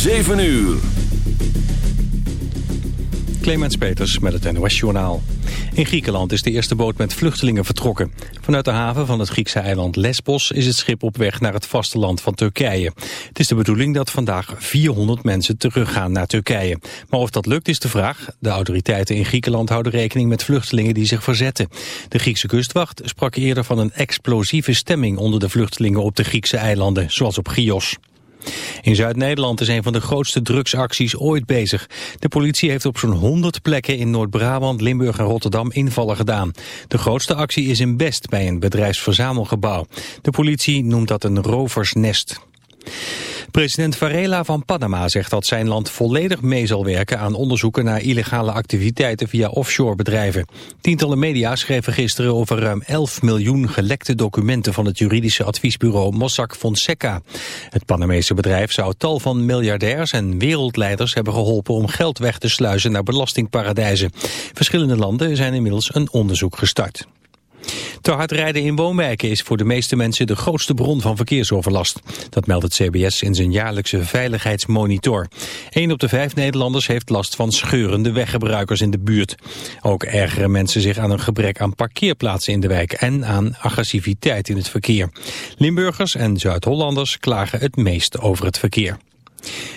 7 uur. Clemens Peters met het NOS-journaal. In Griekenland is de eerste boot met vluchtelingen vertrokken. Vanuit de haven van het Griekse eiland Lesbos is het schip op weg naar het vasteland van Turkije. Het is de bedoeling dat vandaag 400 mensen teruggaan naar Turkije. Maar of dat lukt is de vraag. De autoriteiten in Griekenland houden rekening met vluchtelingen die zich verzetten. De Griekse kustwacht sprak eerder van een explosieve stemming onder de vluchtelingen op de Griekse eilanden, zoals op Chios. In Zuid-Nederland is een van de grootste drugsacties ooit bezig. De politie heeft op zo'n 100 plekken in Noord-Brabant, Limburg en Rotterdam invallen gedaan. De grootste actie is in Best bij een bedrijfsverzamelgebouw. De politie noemt dat een roversnest. President Varela van Panama zegt dat zijn land volledig mee zal werken aan onderzoeken naar illegale activiteiten via offshore bedrijven. Tientallen media schreven gisteren over ruim 11 miljoen gelekte documenten van het juridische adviesbureau Mossack Fonseca. Het Panamese bedrijf zou tal van miljardairs en wereldleiders hebben geholpen om geld weg te sluizen naar belastingparadijzen. Verschillende landen zijn inmiddels een onderzoek gestart. Te hard rijden in woonwijken is voor de meeste mensen de grootste bron van verkeersoverlast. Dat meldt het CBS in zijn jaarlijkse veiligheidsmonitor. Een op de vijf Nederlanders heeft last van scheurende weggebruikers in de buurt. Ook ergeren mensen zich aan een gebrek aan parkeerplaatsen in de wijk en aan agressiviteit in het verkeer. Limburgers en Zuid-Hollanders klagen het meest over het verkeer.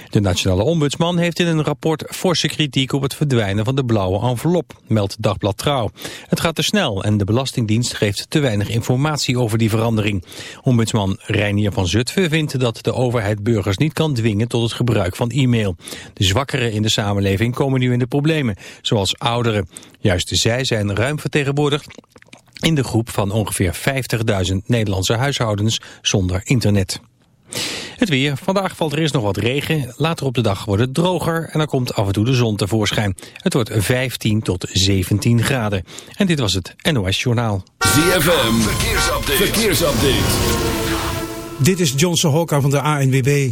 De nationale ombudsman heeft in een rapport forse kritiek op het verdwijnen van de blauwe envelop, meldt Dagblad Trouw. Het gaat te snel en de Belastingdienst geeft te weinig informatie over die verandering. Ombudsman Reinier van Zutphen vindt dat de overheid burgers niet kan dwingen tot het gebruik van e-mail. De zwakkeren in de samenleving komen nu in de problemen, zoals ouderen. Juist zij zijn ruim vertegenwoordigd in de groep van ongeveer 50.000 Nederlandse huishoudens zonder internet. Het weer. Vandaag valt er eerst nog wat regen. Later op de dag wordt het droger en dan komt af en toe de zon tevoorschijn. Het wordt 15 tot 17 graden. En dit was het NOS Journaal. ZFM. Verkeersupdate. Verkeersupdate. Dit is Johnson Hokka van de ANWB.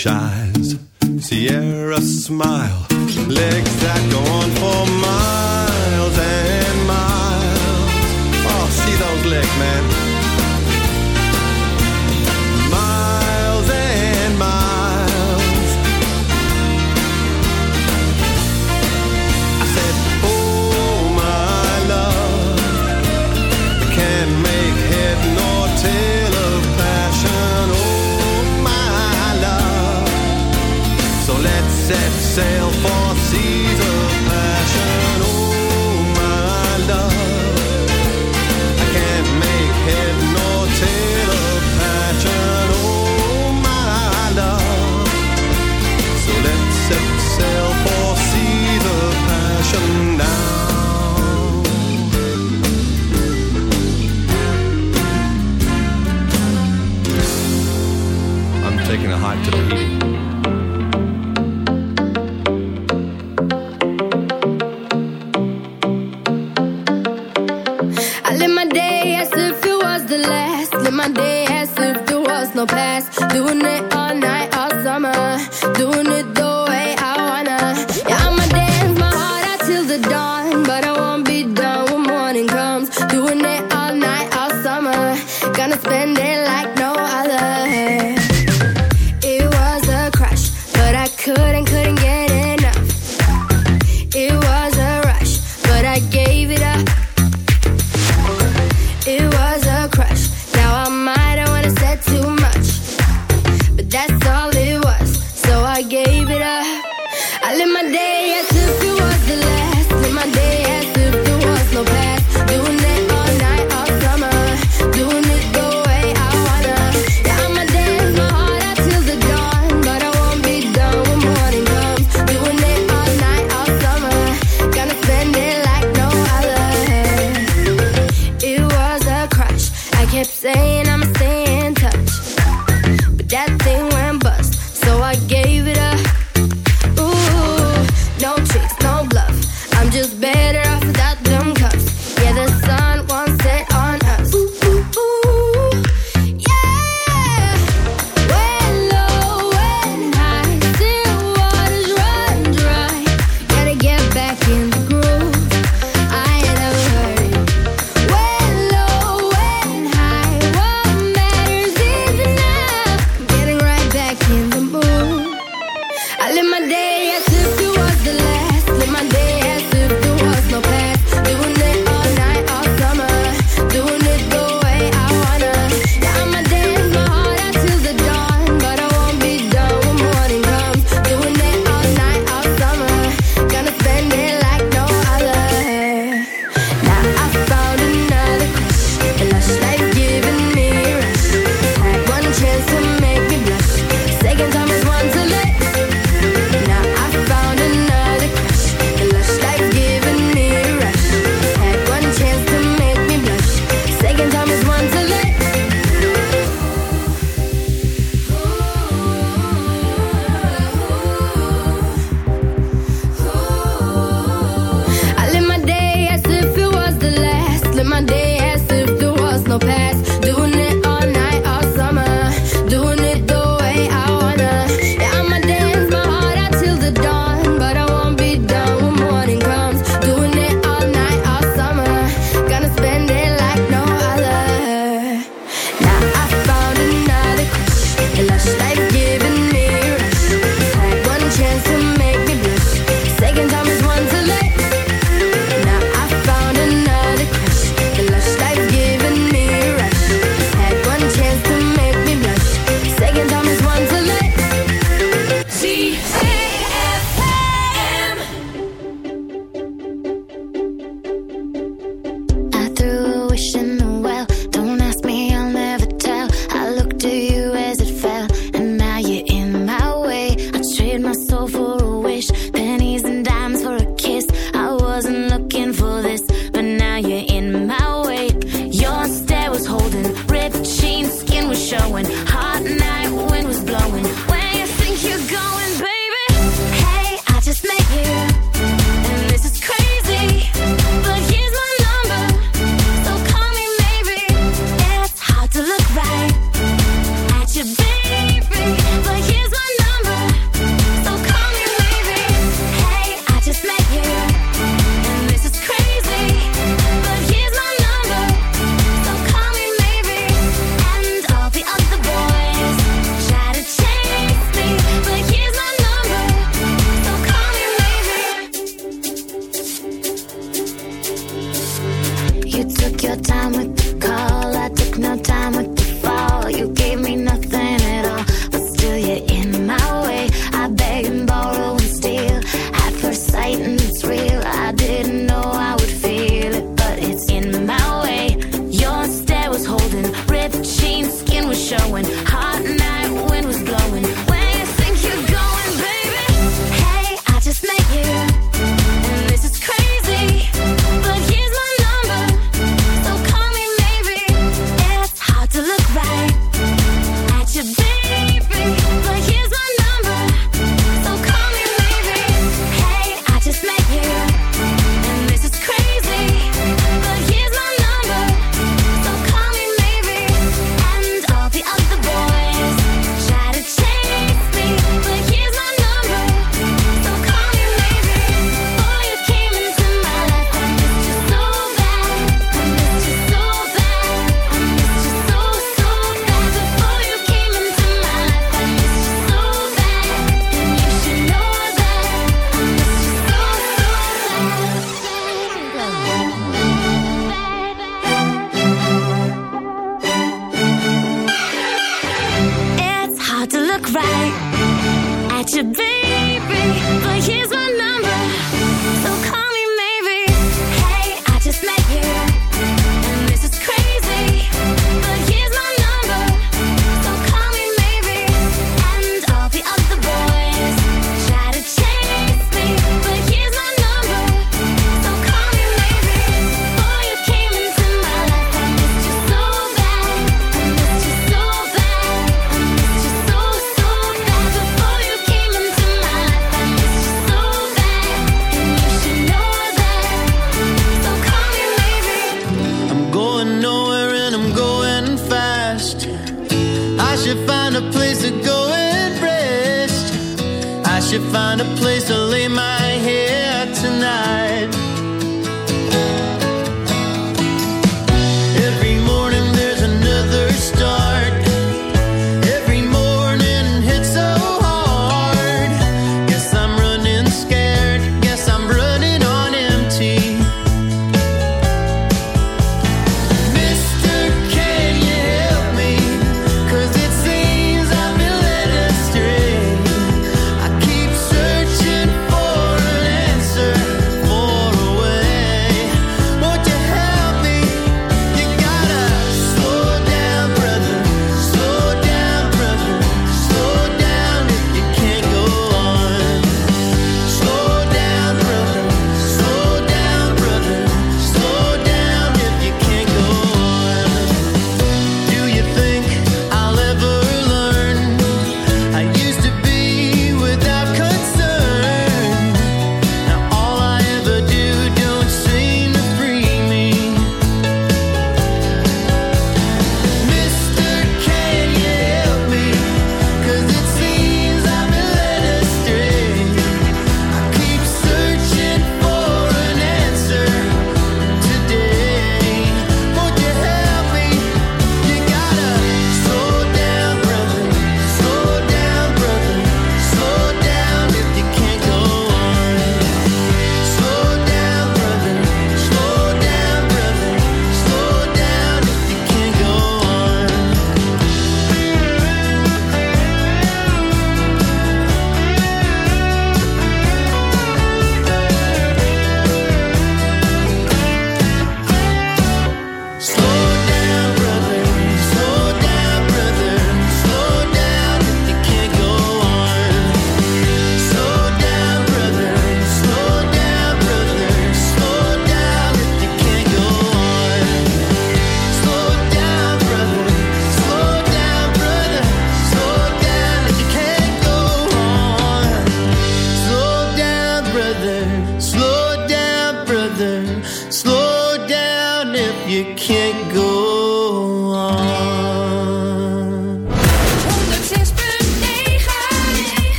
shy. No past.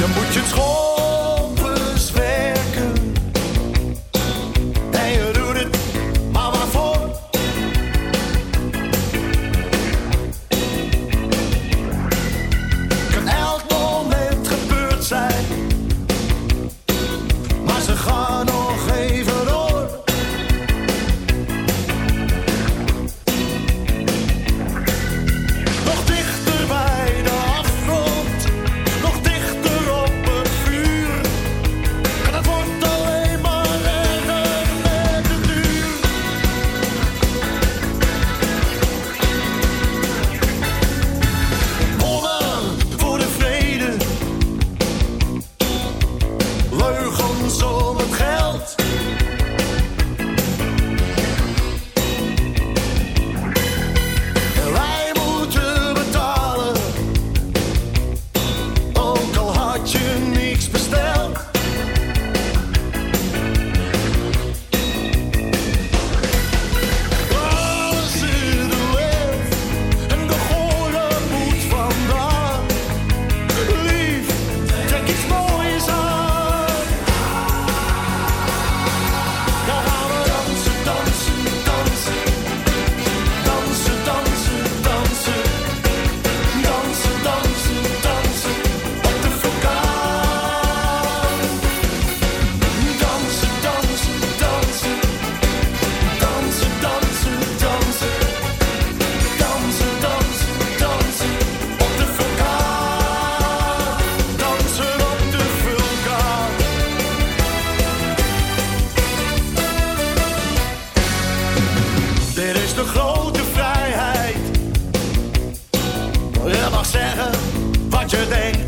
dan moet je het. de grote vrijheid. Je mag zeggen wat je denkt.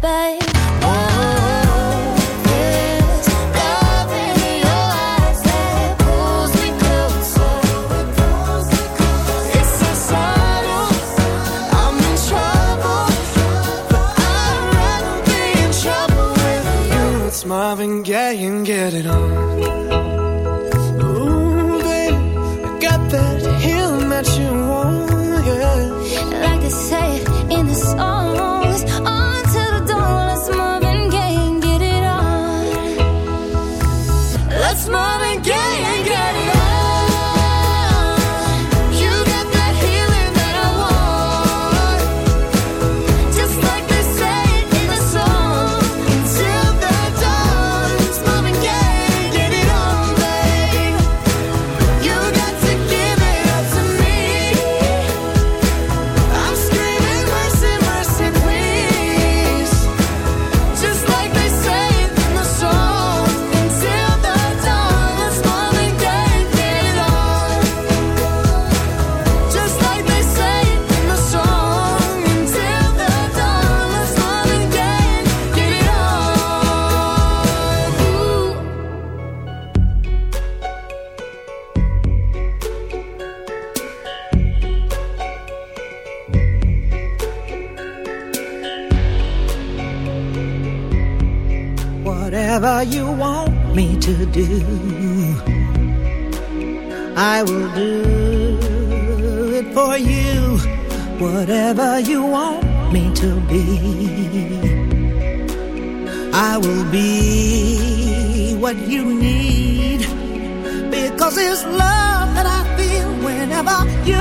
babe have all you.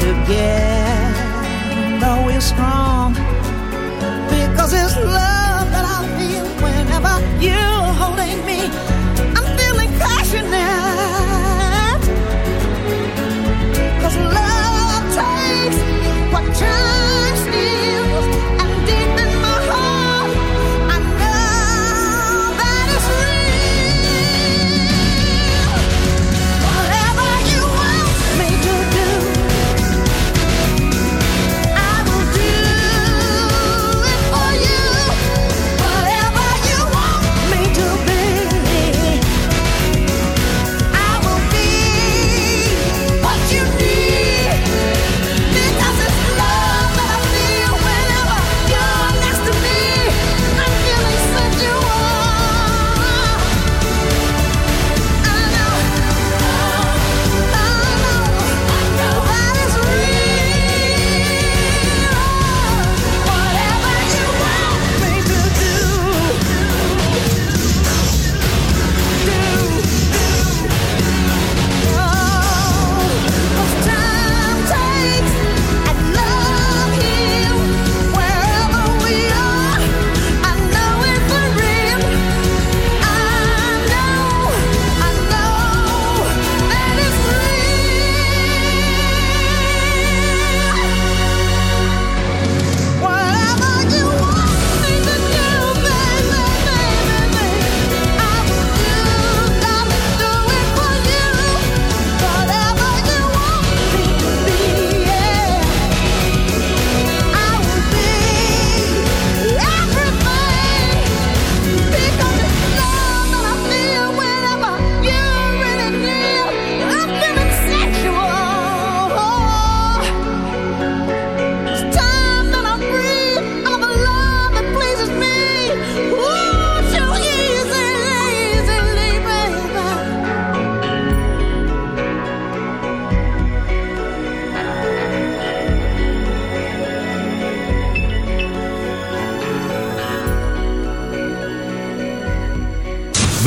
together we're strong. Because it's love that I feel whenever you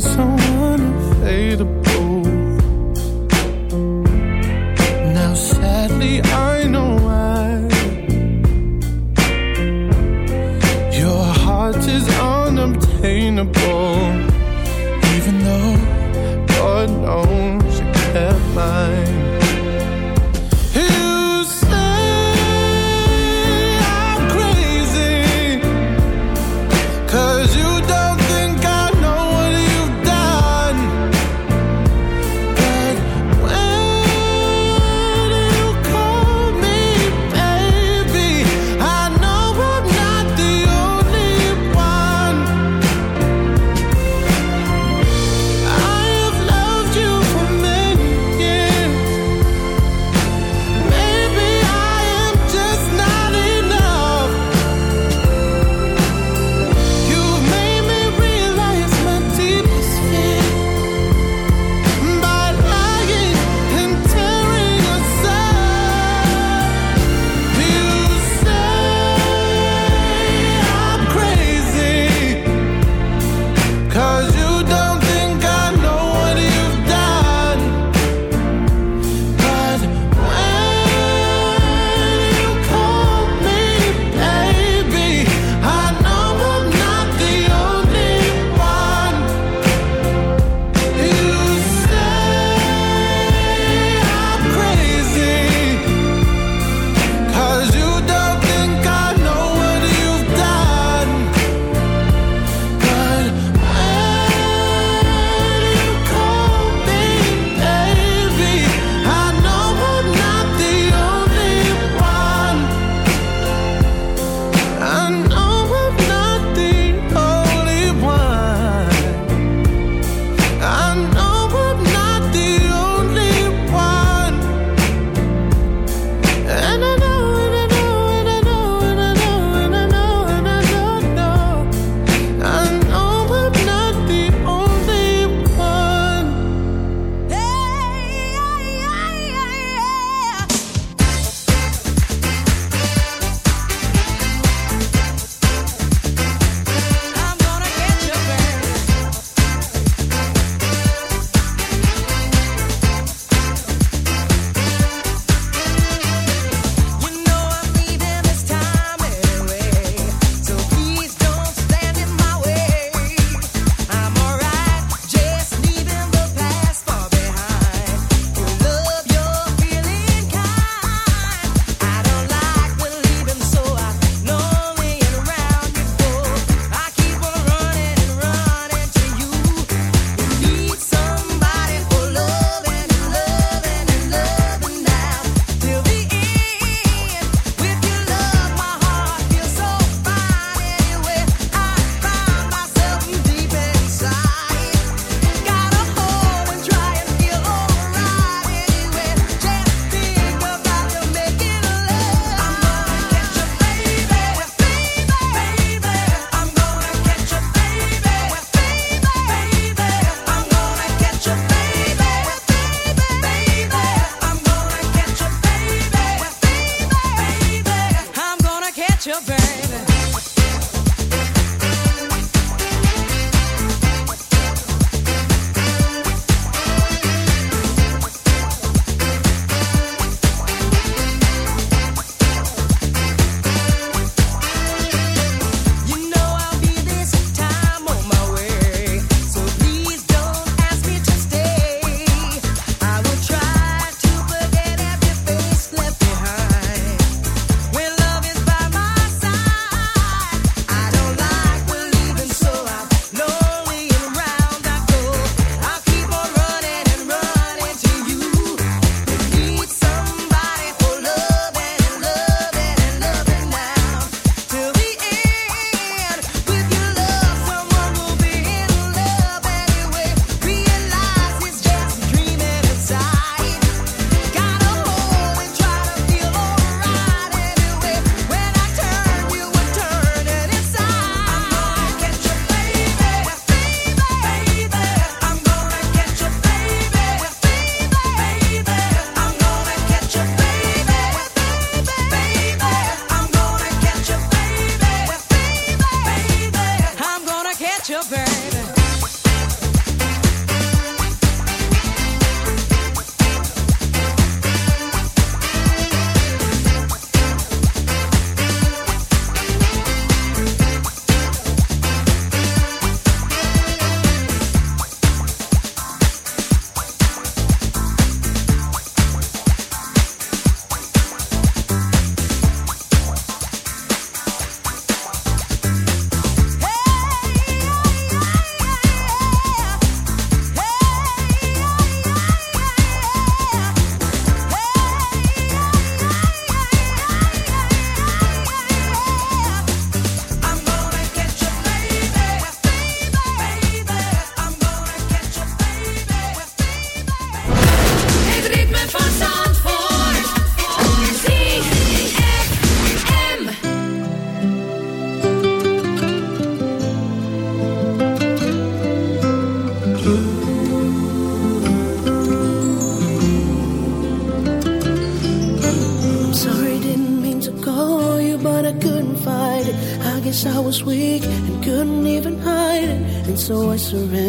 someone fade surrender.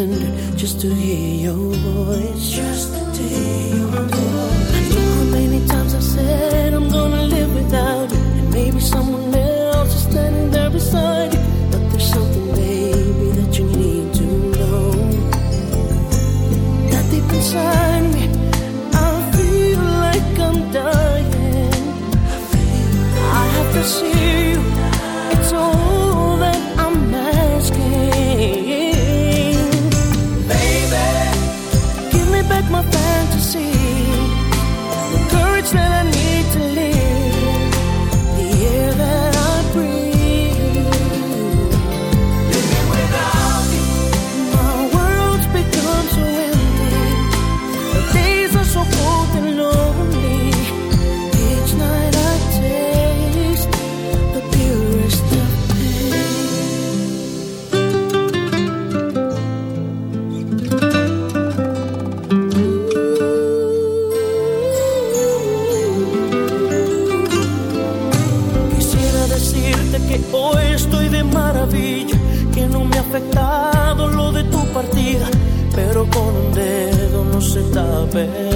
fail.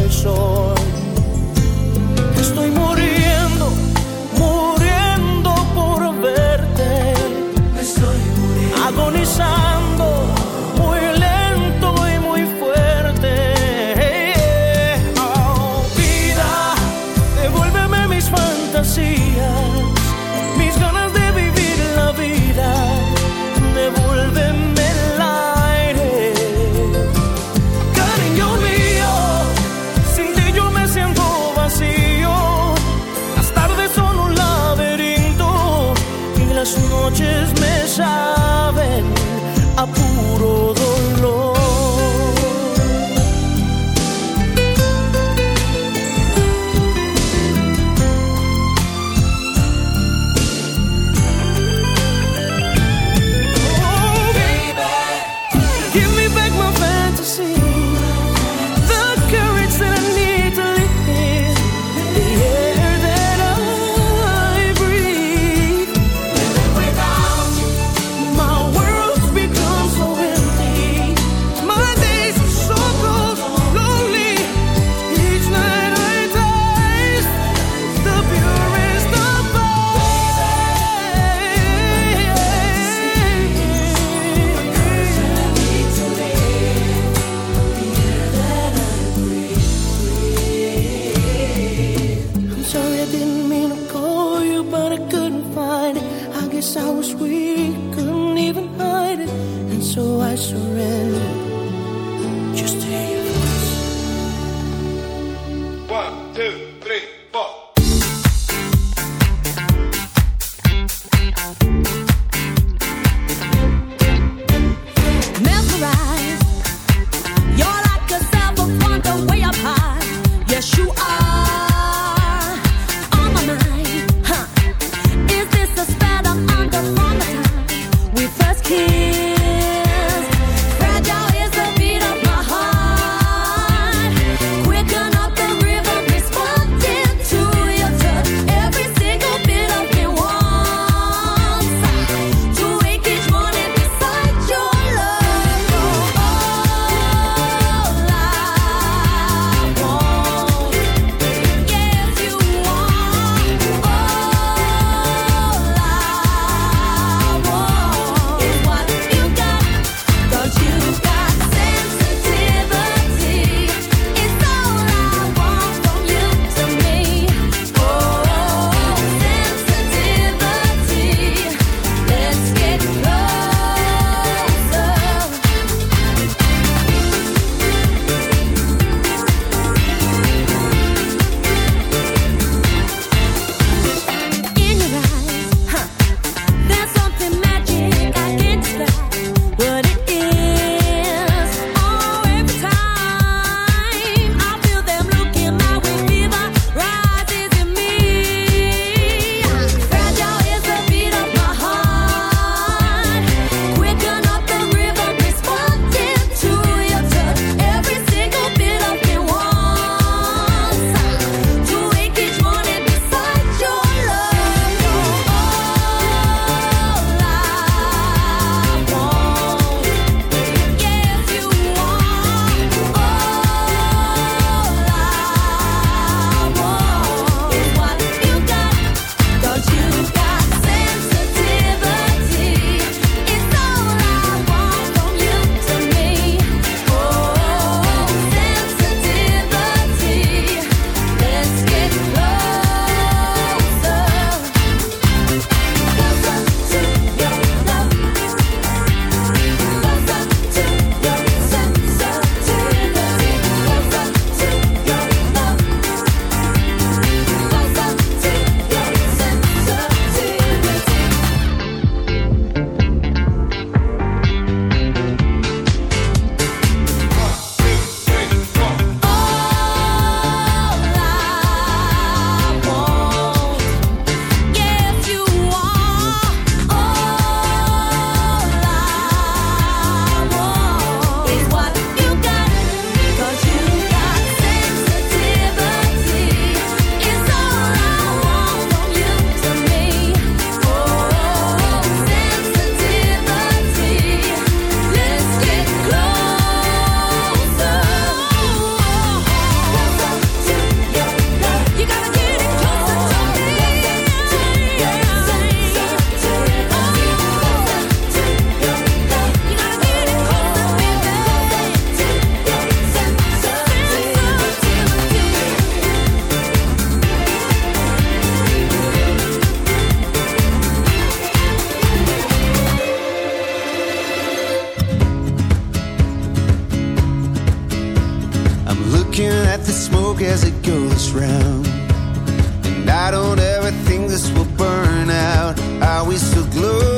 Burn out. Are we still glowing?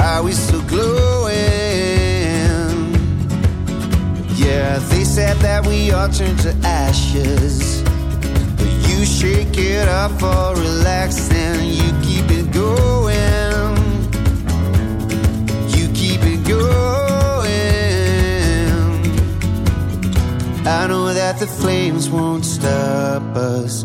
Are we still glowing? Yeah, they said that we all turn to ashes. But you shake it off or relax and you keep it going. You keep it going. I know that the flames won't stop us